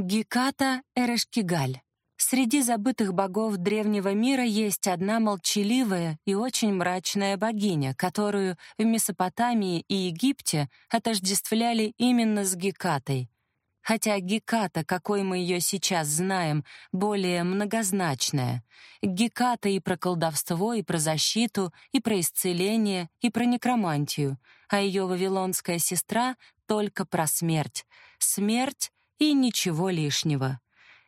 Геката Эрешкигаль. Среди забытых богов древнего мира есть одна молчаливая и очень мрачная богиня, которую в Месопотамии и Египте отождествляли именно с Гекатой. Хотя Геката, какой мы ее сейчас знаем, более многозначная. Геката и про колдовство, и про защиту, и про исцеление, и про некромантию, а ее вавилонская сестра только про смерть. Смерть и ничего лишнего.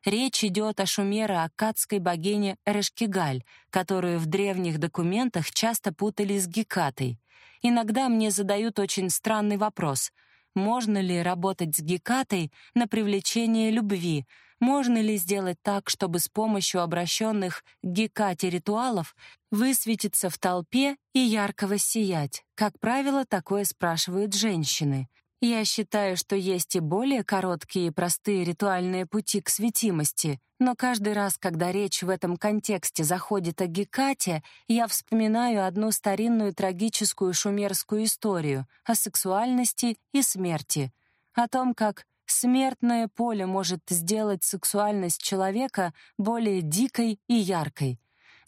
Речь идет о шумеро-аккадской богине Эрешкигаль, которую в древних документах часто путали с Гекатой. Иногда мне задают очень странный вопрос: можно ли работать с Гекатой на привлечение любви? Можно ли сделать так, чтобы с помощью обращенных к Гекате ритуалов высветиться в толпе и ярко воссиять? Как правило, такое спрашивают женщины. Я считаю, что есть и более короткие и простые ритуальные пути к светимости, но каждый раз, когда речь в этом контексте заходит о Гекате, я вспоминаю одну старинную трагическую шумерскую историю о сексуальности и смерти, о том, как смертное поле может сделать сексуальность человека более дикой и яркой.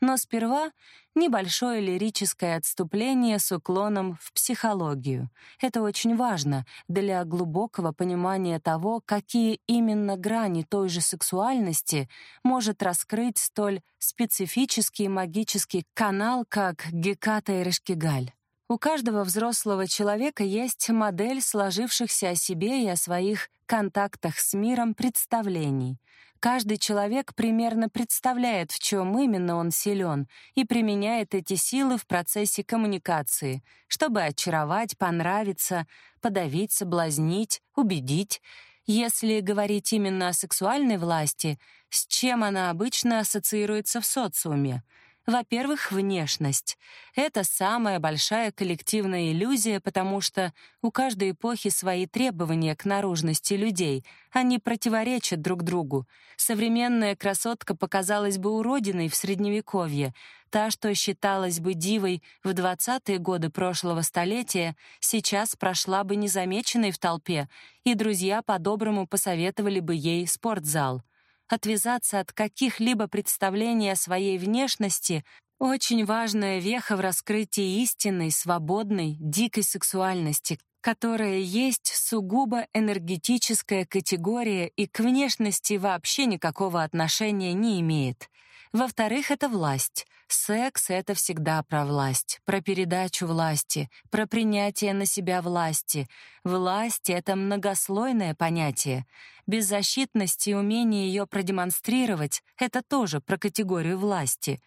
Но сперва небольшое лирическое отступление с уклоном в психологию. Это очень важно для глубокого понимания того, какие именно грани той же сексуальности может раскрыть столь специфический магический канал, как Геката и Решкигаль. У каждого взрослого человека есть модель сложившихся о себе и о своих контактах с миром представлений — Каждый человек примерно представляет, в чем именно он силен, и применяет эти силы в процессе коммуникации, чтобы очаровать, понравиться, подавить, соблазнить, убедить. Если говорить именно о сексуальной власти, с чем она обычно ассоциируется в социуме — во-первых, внешность. Это самая большая коллективная иллюзия, потому что у каждой эпохи свои требования к наружности людей. Они противоречат друг другу. Современная красотка показалась бы уродиной в Средневековье. Та, что считалась бы дивой в 20-е годы прошлого столетия, сейчас прошла бы незамеченной в толпе, и друзья по-доброму посоветовали бы ей спортзал — Отвязаться от каких-либо представлений о своей внешности — очень важная веха в раскрытии истинной, свободной, дикой сексуальности, которая есть сугубо энергетическая категория и к внешности вообще никакого отношения не имеет. Во-вторых, это власть. Секс — это всегда про власть, про передачу власти, про принятие на себя власти. Власть — это многослойное понятие. Беззащитность и умение ее продемонстрировать — это тоже про категорию власти.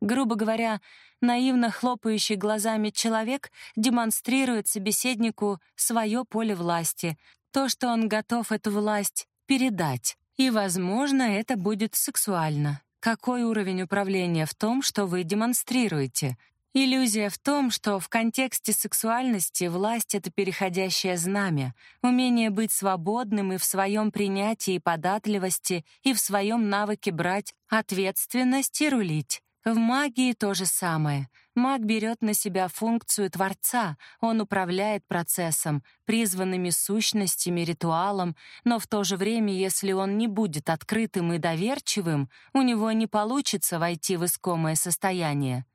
Грубо говоря, наивно хлопающий глазами человек демонстрирует собеседнику свое поле власти, то, что он готов эту власть передать. И, возможно, это будет сексуально. Какой уровень управления в том, что вы демонстрируете? Иллюзия в том, что в контексте сексуальности власть — это переходящее знамя, умение быть свободным и в своем принятии и податливости, и в своем навыке брать ответственность и рулить. В магии то же самое. Маг берет на себя функцию Творца, он управляет процессом, призванными сущностями, ритуалом, но в то же время, если он не будет открытым и доверчивым, у него не получится войти в искомое состояние.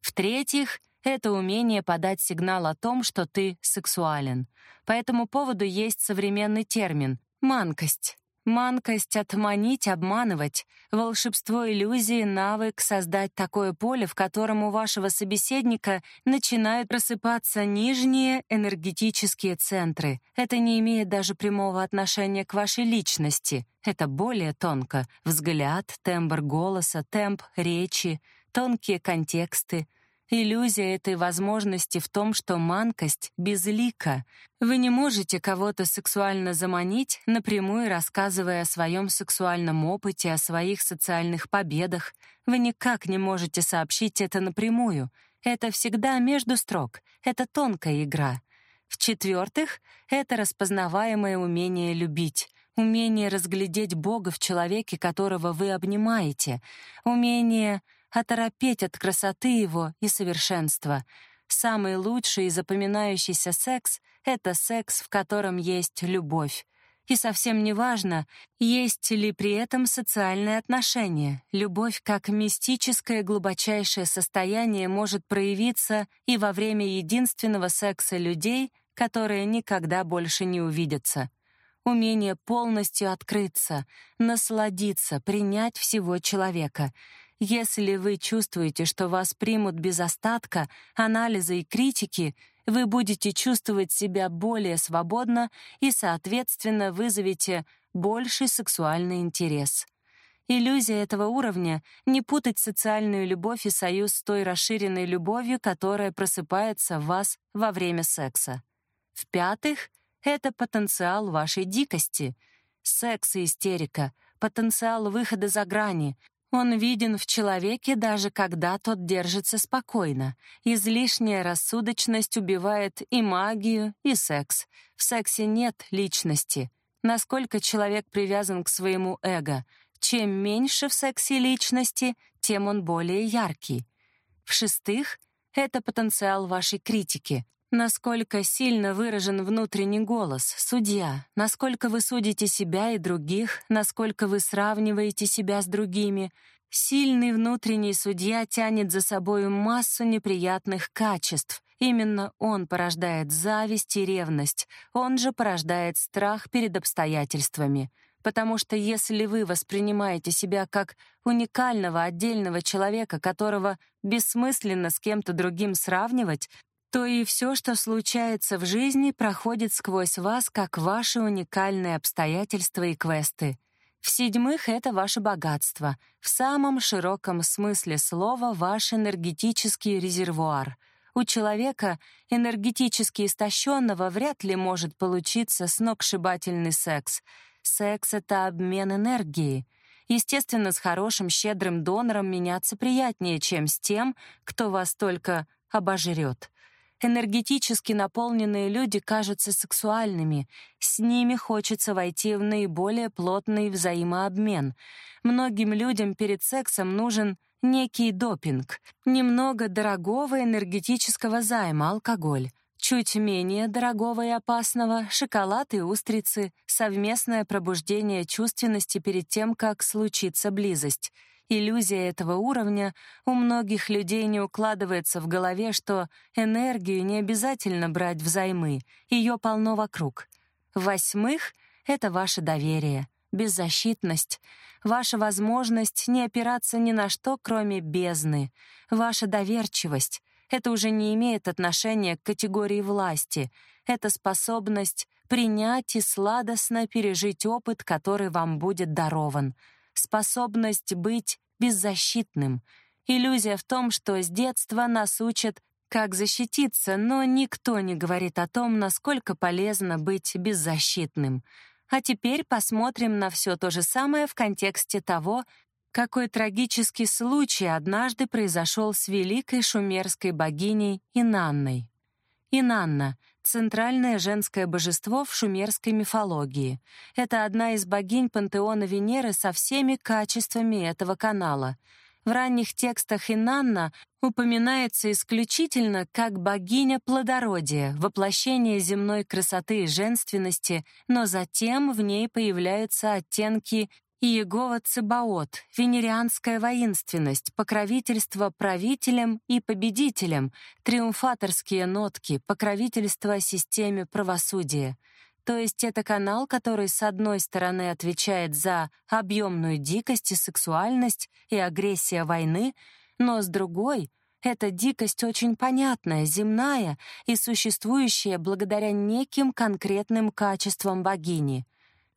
В-третьих, это умение подать сигнал о том, что ты сексуален. По этому поводу есть современный термин — манкость. Манкость отманить, обманывать, волшебство иллюзии, навык создать такое поле, в котором у вашего собеседника начинают просыпаться нижние энергетические центры. Это не имеет даже прямого отношения к вашей личности. Это более тонко. Взгляд, тембр голоса, темп речи, тонкие контексты — Иллюзия этой возможности в том, что манкость безлика. Вы не можете кого-то сексуально заманить, напрямую рассказывая о своем сексуальном опыте, о своих социальных победах. Вы никак не можете сообщить это напрямую. Это всегда между строк. Это тонкая игра. В-четвертых, это распознаваемое умение любить — умение разглядеть Бога в человеке, которого вы обнимаете, умение оторопеть от красоты его и совершенства. Самый лучший и запоминающийся секс — это секс, в котором есть любовь. И совсем не важно, есть ли при этом социальные отношения. Любовь как мистическое глубочайшее состояние может проявиться и во время единственного секса людей, которые никогда больше не увидятся. Умение полностью открыться, насладиться, принять всего человека. Если вы чувствуете, что вас примут без остатка, анализа и критики — вы будете чувствовать себя более свободно и, соответственно, вызовете больший сексуальный интерес. Иллюзия этого уровня — не путать социальную любовь и союз с той расширенной любовью, которая просыпается в вас во время секса. В-пятых, это потенциал вашей дикости. Секс и истерика, потенциал выхода за грани, он виден в человеке даже когда тот держится спокойно. Излишняя рассудочность убивает и магию, и секс. В сексе нет личности. Насколько человек привязан к своему эго. Чем меньше в сексе личности, тем он более яркий. В-шестых, это потенциал вашей критики. Насколько сильно выражен внутренний голос, судья, насколько вы судите себя и других, насколько вы сравниваете себя с другими. Сильный внутренний судья тянет за собою массу неприятных качеств. Именно он порождает зависть и ревность, он же порождает страх перед обстоятельствами. Потому что если вы воспринимаете себя как уникального отдельного человека, которого бессмысленно с кем-то другим сравнивать, то и все, что случается в жизни, проходит сквозь вас, как ваши уникальные обстоятельства и квесты. В-седьмых, это ваше богатство. В самом широком смысле слова ваш энергетический резервуар. У человека, энергетически истощенного, вряд ли может получиться сногсшибательный секс. Секс — это обмен энергией. Естественно, с хорошим, щедрым донором меняться приятнее, чем с тем, кто вас только обожрет. Энергетически наполненные люди кажутся сексуальными, с ними хочется войти в наиболее плотный взаимообмен. Многим людям перед сексом нужен некий допинг, немного дорогого энергетического займа, алкоголь, чуть менее дорогого и опасного шоколад и устрицы, совместное пробуждение чувственности перед тем, как случится близость — Иллюзия этого уровня у многих людей не укладывается в голове, что энергию не обязательно брать взаймы, ее полно вокруг. Восьмых — это ваше доверие, беззащитность, ваша возможность не опираться ни на что, кроме бездны, ваша доверчивость. Это уже не имеет отношения к категории власти. Это способность принять и сладостно пережить опыт, который вам будет дарован — способность быть беззащитным. Иллюзия в том, что с детства нас учат, как защититься, но никто не говорит о том, насколько полезно быть беззащитным. А теперь посмотрим на все то же самое в контексте того, какой трагический случай однажды произошел с великой шумерской богиней Инанной. Инанна — центральное женское божество в шумерской мифологии. Это одна из богинь пантеона Венеры со всеми качествами этого канала. В ранних текстах Инанна упоминается исключительно как богиня плодородия, воплощение земной красоты и женственности, но затем в ней появляются оттенки Иегова Цебаот, венерианская воинственность, покровительство правителям и победителям, триумфаторские нотки, покровительство системе правосудия. То есть это канал, который с одной стороны отвечает за объемную дикость и сексуальность и агрессия войны, но с другой — эта дикость очень понятная, земная и существующая благодаря неким конкретным качествам богини —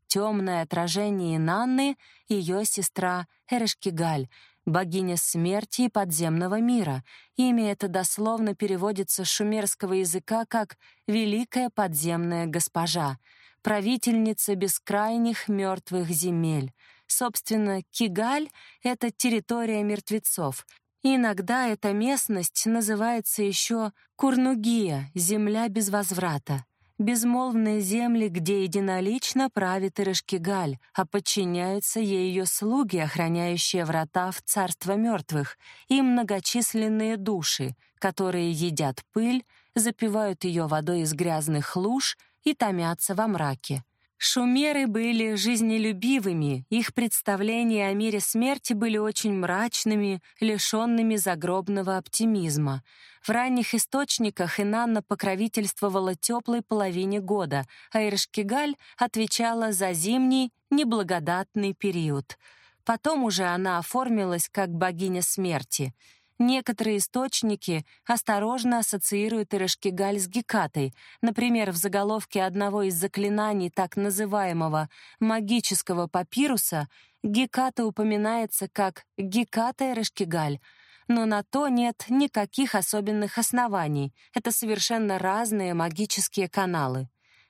темное отражение Нанны — ее сестра Эрешкигаль, богиня смерти и подземного мира. Имя это дословно переводится с шумерского языка как «великая подземная госпожа», правительница бескрайних мертвых земель. Собственно, Кигаль — это территория мертвецов. Иногда эта местность называется еще Курнугия, земля без возврата безмолвные земли, где единолично правит Ирышкигаль, а подчиняются ей ее слуги, охраняющие врата в царство мертвых, и многочисленные души, которые едят пыль, запивают ее водой из грязных луж и томятся во мраке. Шумеры были жизнелюбивыми, их представления о мире смерти были очень мрачными, лишенными загробного оптимизма. В ранних источниках Инанна покровительствовала теплой половине года, а Иршкигаль отвечала за зимний, неблагодатный период. Потом уже она оформилась как богиня смерти — Некоторые источники осторожно ассоциируют Ирышкигаль с Гекатой. Например, в заголовке одного из заклинаний так называемого магического папируса Геката упоминается как Геката Ирышкигаль, но на то нет никаких особенных оснований. Это совершенно разные магические каналы.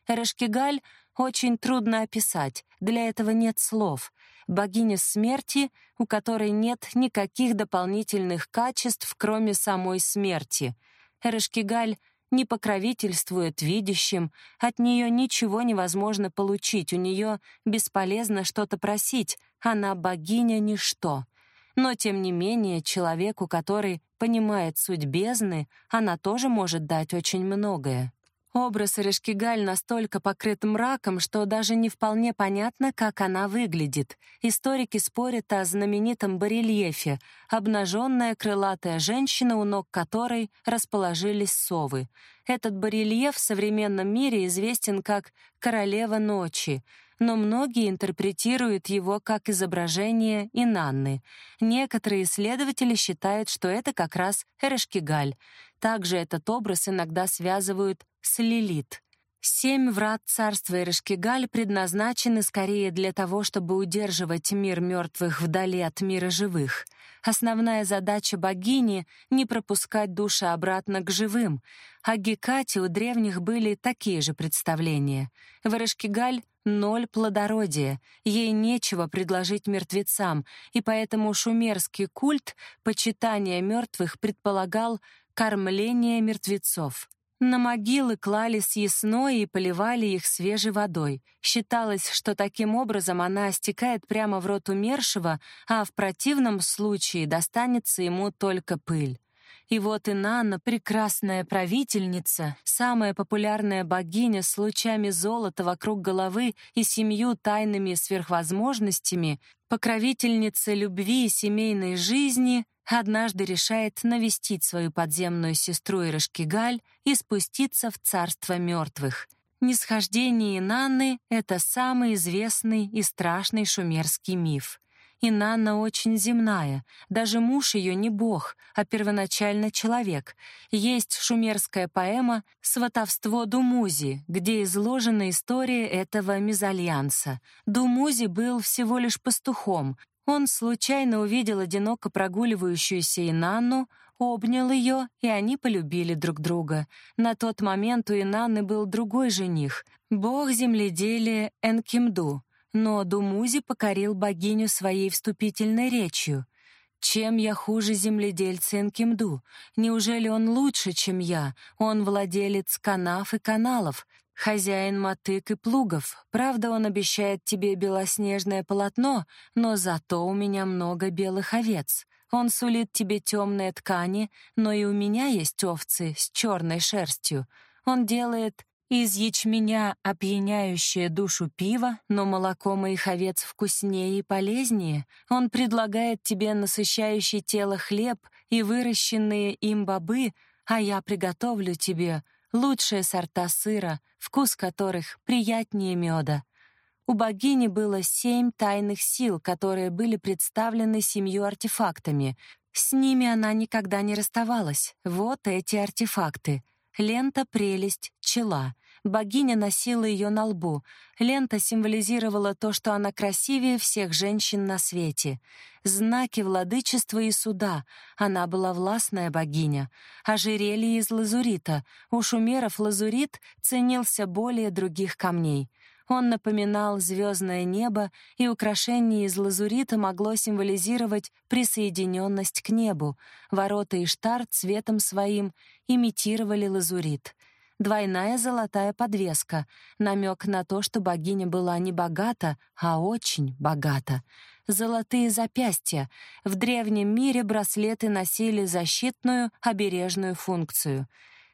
Эрышкигаль очень трудно описать, для этого нет слов богиня смерти, у которой нет никаких дополнительных качеств, кроме самой смерти. Эрешкигаль не покровительствует видящим, от нее ничего невозможно получить, у нее бесполезно что-то просить, она богиня ничто. Но, тем не менее, человеку, который понимает суть бездны, она тоже может дать очень многое. Образ Решкигаль настолько покрыт мраком, что даже не вполне понятно, как она выглядит. Историки спорят о знаменитом барельефе — обнаженная крылатая женщина, у ног которой расположились совы. Этот барельеф в современном мире известен как «Королева ночи», но многие интерпретируют его как изображение Инанны. Некоторые исследователи считают, что это как раз Эрешкигаль. Также этот образ иногда связывают с Лилит. Семь врат царства Ирышкигаль предназначены скорее для того, чтобы удерживать мир мертвых вдали от мира живых. Основная задача богини — не пропускать души обратно к живым. О Гекате у древних были такие же представления. В Ирышкигаль — ноль плодородия, ей нечего предложить мертвецам, и поэтому шумерский культ почитания мертвых предполагал кормление мертвецов. На могилы клали съестное и поливали их свежей водой. Считалось, что таким образом она стекает прямо в рот умершего, а в противном случае достанется ему только пыль. И вот Инанна, прекрасная правительница, самая популярная богиня с лучами золота вокруг головы и семью тайными сверхвозможностями, покровительница любви и семейной жизни, однажды решает навестить свою подземную сестру Ирашкигаль и спуститься в царство мертвых. Нисхождение Инанны — это самый известный и страшный шумерский миф. Инанна очень земная, даже муж ее не бог, а первоначально человек. Есть шумерская поэма «Сватовство Думузи», где изложена история этого мезальянса. Думузи был всего лишь пастухом, он случайно увидел одиноко прогуливающуюся Инанну, обнял ее, и они полюбили друг друга. На тот момент у Инанны был другой жених, бог земледелия Энкимду, но Думузи покорил богиню своей вступительной речью. «Чем я хуже земледельца Энкимду? Неужели он лучше, чем я? Он владелец канав и каналов, Хозяин мотык и плугов. Правда, он обещает тебе белоснежное полотно, но зато у меня много белых овец. Он сулит тебе темные ткани, но и у меня есть овцы с черной шерстью. Он делает из ячменя опьяняющее душу пиво, но молоко моих овец вкуснее и полезнее. Он предлагает тебе насыщающий тело хлеб и выращенные им бобы, а я приготовлю тебе — лучшие сорта сыра, вкус которых приятнее меда. У богини было семь тайных сил, которые были представлены семью артефактами. С ними она никогда не расставалась. Вот эти артефакты. Лента «Прелесть», «Чела», Богиня носила ее на лбу. Лента символизировала то, что она красивее всех женщин на свете. Знаки владычества и суда. Она была властная богиня. Ожерелье из лазурита. У шумеров лазурит ценился более других камней. Он напоминал звездное небо, и украшение из лазурита могло символизировать присоединенность к небу. Ворота Иштар цветом своим имитировали лазурит двойная золотая подвеска, намек на то, что богиня была не богата, а очень богата. Золотые запястья. В древнем мире браслеты носили защитную, обережную функцию.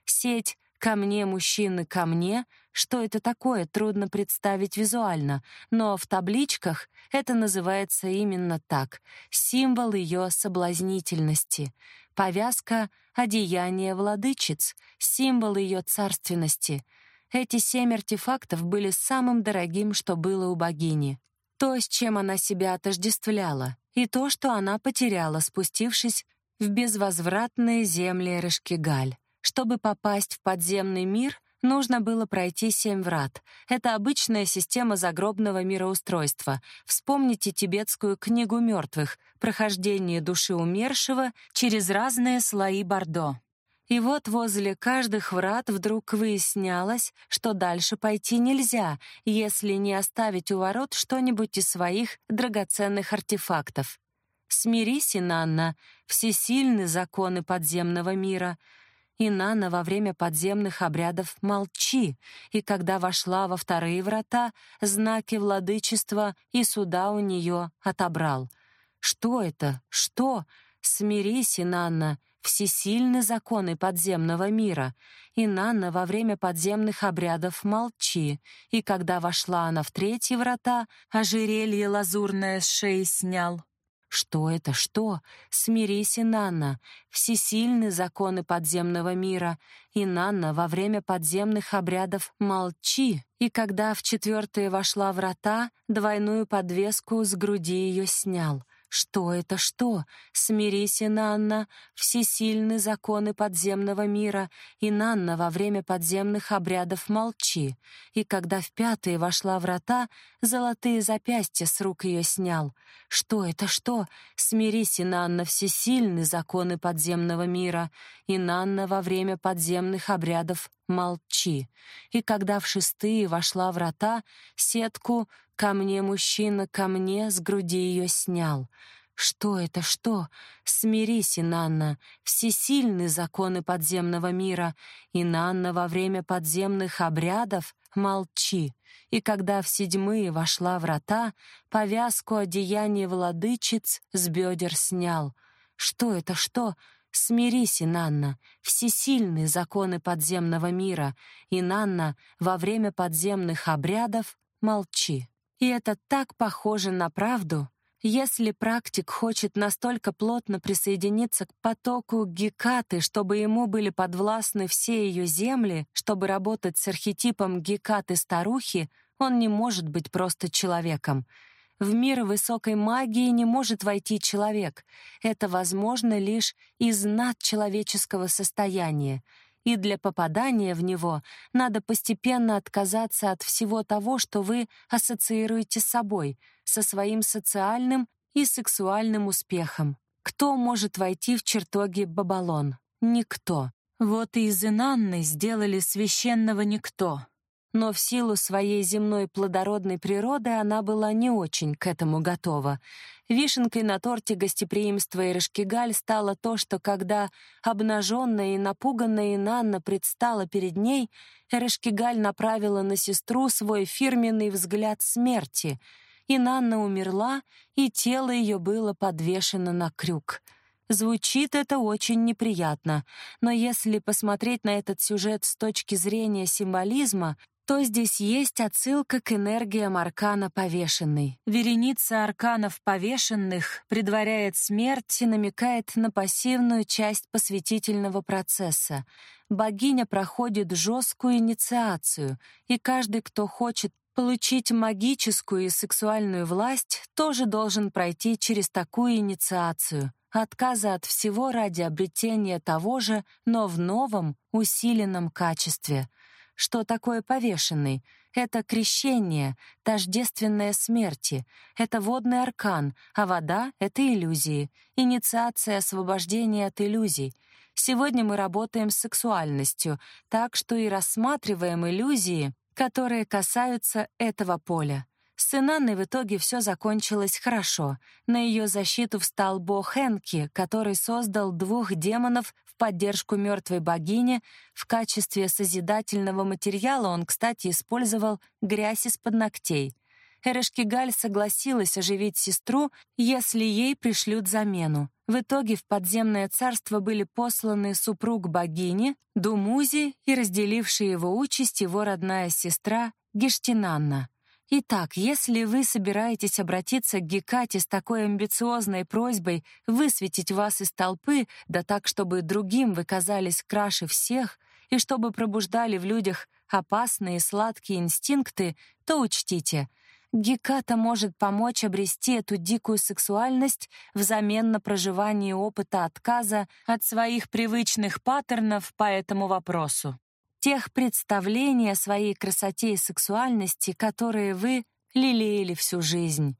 Сеть «ко мне, мужчины, ко мне» Что это такое, трудно представить визуально, но в табличках это называется именно так — символ ее соблазнительности. Повязка — одеяние владычиц, символ ее царственности. Эти семь артефактов были самым дорогим, что было у богини. То, с чем она себя отождествляла, и то, что она потеряла, спустившись в безвозвратные земли Рашкигаль. Чтобы попасть в подземный мир, нужно было пройти семь врат. Это обычная система загробного мироустройства. Вспомните тибетскую книгу мертвых, прохождение души умершего через разные слои Бордо. И вот возле каждых врат вдруг выяснялось, что дальше пойти нельзя, если не оставить у ворот что-нибудь из своих драгоценных артефактов. Смирись, Инанна, всесильны законы подземного мира. Инанна во время подземных обрядов молчи, и когда вошла во вторые врата, знаки владычества и суда у нее отобрал. Что это? Что? Смирись, Инанна, всесильны законы подземного мира. Инанна во время подземных обрядов молчи, и когда вошла она в третьи врата, ожерелье лазурное с шеи снял. Что это, что? Смирись, Инанна. Всесильны законы подземного мира. Инанна во время подземных обрядов молчи. И когда в четвертые вошла врата, двойную подвеску с груди ее снял. Что это что? Смирись, Инанна, всесильны законы подземного мира, и Нанна во время подземных обрядов молчи. И когда в пятые вошла врата, золотые запястья с рук ее снял. Что это что? Смирись, Инанна, всесильны законы подземного мира, и Нанна во время подземных обрядов молчи. И когда в шестые вошла врата, сетку Ко мне мужчина, ко мне с груди ее снял. Что это, что? Смирись, Инанна, всесильны законы подземного мира. Инанна во время подземных обрядов молчи. И когда в седьмые вошла врата, повязку одеяния владычиц с бедер снял. Что это, что? Смирись, Инанна, всесильны законы подземного мира. Инанна во время подземных обрядов молчи. И это так похоже на правду, если практик хочет настолько плотно присоединиться к потоку Гекаты, чтобы ему были подвластны все ее земли, чтобы работать с архетипом Гекаты-старухи, он не может быть просто человеком. В мир высокой магии не может войти человек. Это возможно лишь из надчеловеческого состояния — и для попадания в него надо постепенно отказаться от всего того, что вы ассоциируете с собой, со своим социальным и сексуальным успехом. Кто может войти в чертоги Бабалон? Никто. Вот и из Инанны сделали священного никто но в силу своей земной плодородной природы она была не очень к этому готова. Вишенкой на торте гостеприимства Ирышкигаль стало то, что когда обнаженная и напуганная Инанна предстала перед ней, Эрышкигаль направила на сестру свой фирменный взгляд смерти. Инанна умерла, и тело ее было подвешено на крюк. Звучит это очень неприятно, но если посмотреть на этот сюжет с точки зрения символизма, то здесь есть отсылка к энергиям аркана повешенной. Вереница арканов повешенных предваряет смерть и намекает на пассивную часть посвятительного процесса. Богиня проходит жесткую инициацию, и каждый, кто хочет получить магическую и сексуальную власть, тоже должен пройти через такую инициацию — отказа от всего ради обретения того же, но в новом, усиленном качестве — что такое повешенный? Это крещение, тождественное смерти. Это водный аркан, а вода — это иллюзии. Инициация освобождения от иллюзий. Сегодня мы работаем с сексуальностью, так что и рассматриваем иллюзии, которые касаются этого поля. С Инанной в итоге все закончилось хорошо. На ее защиту встал бог Энки, который создал двух демонов в поддержку мертвой богини. В качестве созидательного материала он, кстати, использовал грязь из-под ногтей. Эрешкигаль согласилась оживить сестру, если ей пришлют замену. В итоге в подземное царство были посланы супруг богини, Думузи и разделившая его участь его родная сестра Гештинанна. Итак, если вы собираетесь обратиться к Гекате с такой амбициозной просьбой высветить вас из толпы, да так, чтобы другим вы казались краше всех, и чтобы пробуждали в людях опасные сладкие инстинкты, то учтите — Геката может помочь обрести эту дикую сексуальность взамен на проживание опыта отказа от своих привычных паттернов по этому вопросу. Тех представлений о своей красоте и сексуальности, которые вы лелеяли всю жизнь.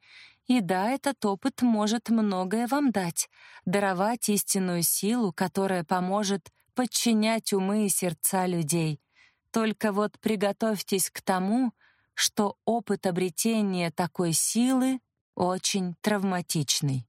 И да, этот опыт может многое вам дать, даровать истинную силу, которая поможет подчинять умы и сердца людей. Только вот приготовьтесь к тому, что опыт обретения такой силы очень травматичный.